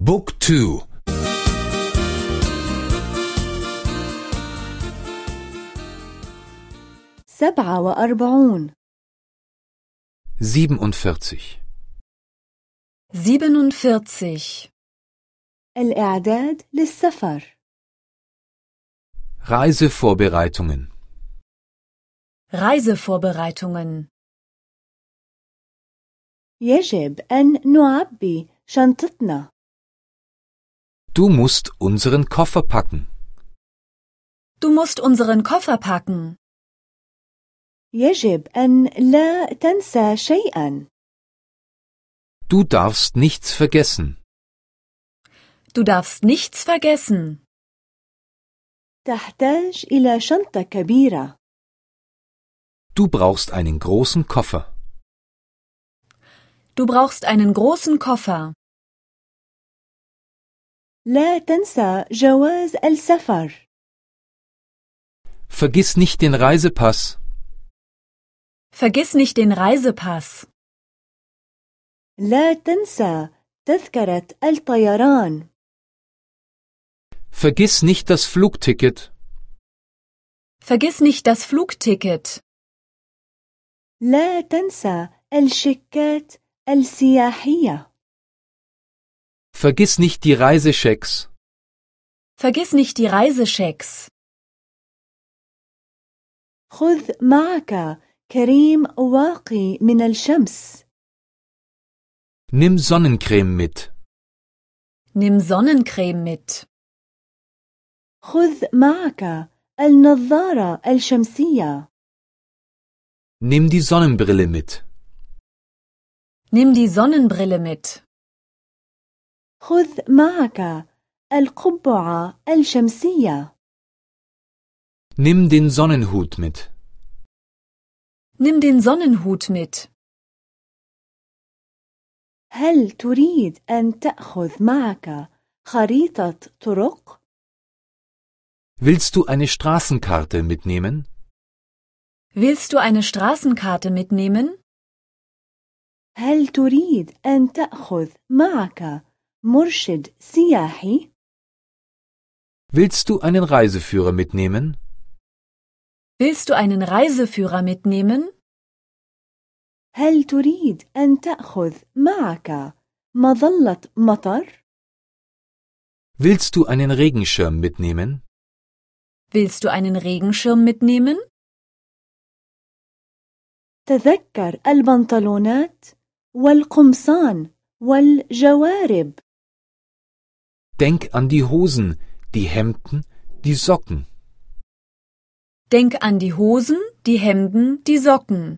بوك تو. سبعة وأربعون. 47 47. الإعداد للسفر. Reisevorbereitungen Reisevorbereitungen. يجب أن نعبي شنطتنا. Du musst unseren Koffer packen. Du musst unseren Koffer packen. يجب أن لا تنسى شيئا Du darfst nichts vergessen. Du darfst nichts vergessen. تحتاج إلى شنطة كبيرة Du brauchst einen großen Koffer. Du brauchst einen großen Koffer. لا تنسى جواز السفر Vergiss nicht den Reisepass. Vergiss nicht den Reisepass. لا تنسى تذكرة الطيران Vergiss nicht das Flugticket. Vergiss nicht das Flugticket. لا تنسى الشيكات السياحية Vergiss nicht die Reisechecks. Vergiss nicht die Reisechecks. خذ معك كريم واقي من الشمس Nimm Sonnencreme mit. Nimm Sonnencreme mit. خذ معك النظارة الشمسية Nimm die Sonnenbrille mit. Nimm die Sonnenbrille mit. خذ معك القبعة الشمسية Nimm den Sonnenhut mit. Nimm den Sonnenhut mit. هل تريد أن تأخذ معك خريطة طرق؟ Willst du eine Straßenkarte mitnehmen? Willst du eine Straßenkarte mitnehmen? هل تريد أن تأخذ معك مرشد سياحي؟ Willst du einen Reiseführer mitnehmen? Willst du einen Reiseführer mitnehmen? هل تريد أن تأخذ معك مظلة مطر؟ Willst du einen Regenschirm mitnehmen? Willst du einen Regenschirm mitnehmen? تذكر البنطلونات والقمصان والجوارب Denk an die Hosen, die Hemden, die Socken. Denk an die Hosen, die Hemden, die Socken.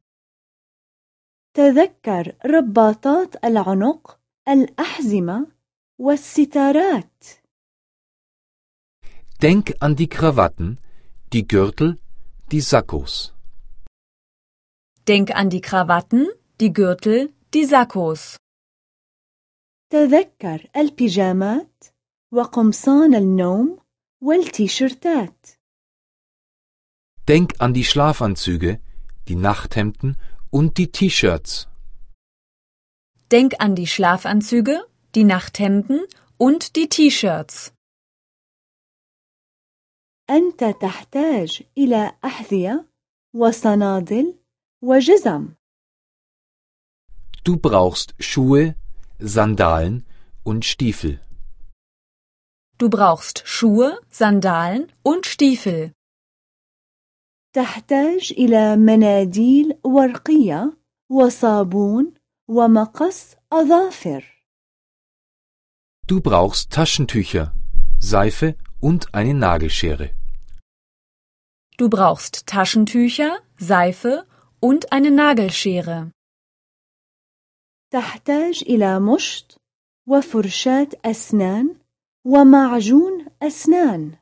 تذكر رباطات العنق الأحزمة والستارات Denk an die Krawatten, die Gürtel, die Sakkos. Denk an die Krawatten, die Gürtel, die Sakkos. تذكر البيجامات وقمصان النوم والتيشيرتات Denk an die Schlafanzüge, die Nachthemden und die T-Shirts. Denk an die Schlafanzüge, die Nachthemden und die T-Shirts. أنت تحتاج إلى أحذية وصنادل وجزم Du brauchst Schuhe, Sandalen und Stiefel. Du brauchst Schuhe, Sandalen und Stiefel. تحتاج إلى مناديل ورقية وصابون ومقص أظافر Du brauchst Taschentücher, Seife und eine Nagelschere. Du brauchst Taschentücher, Seife und eine Nagelschere. تحتاج إلى مشط وفرشاة أسنان ومعجون أسنان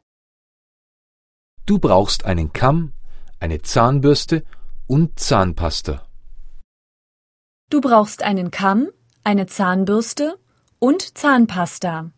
Du brauchst einen Kamm, eine Zahnbürste und Zahnpasta. Du brauchst einen Kamm, eine Zahnbürste und Zahnpasta.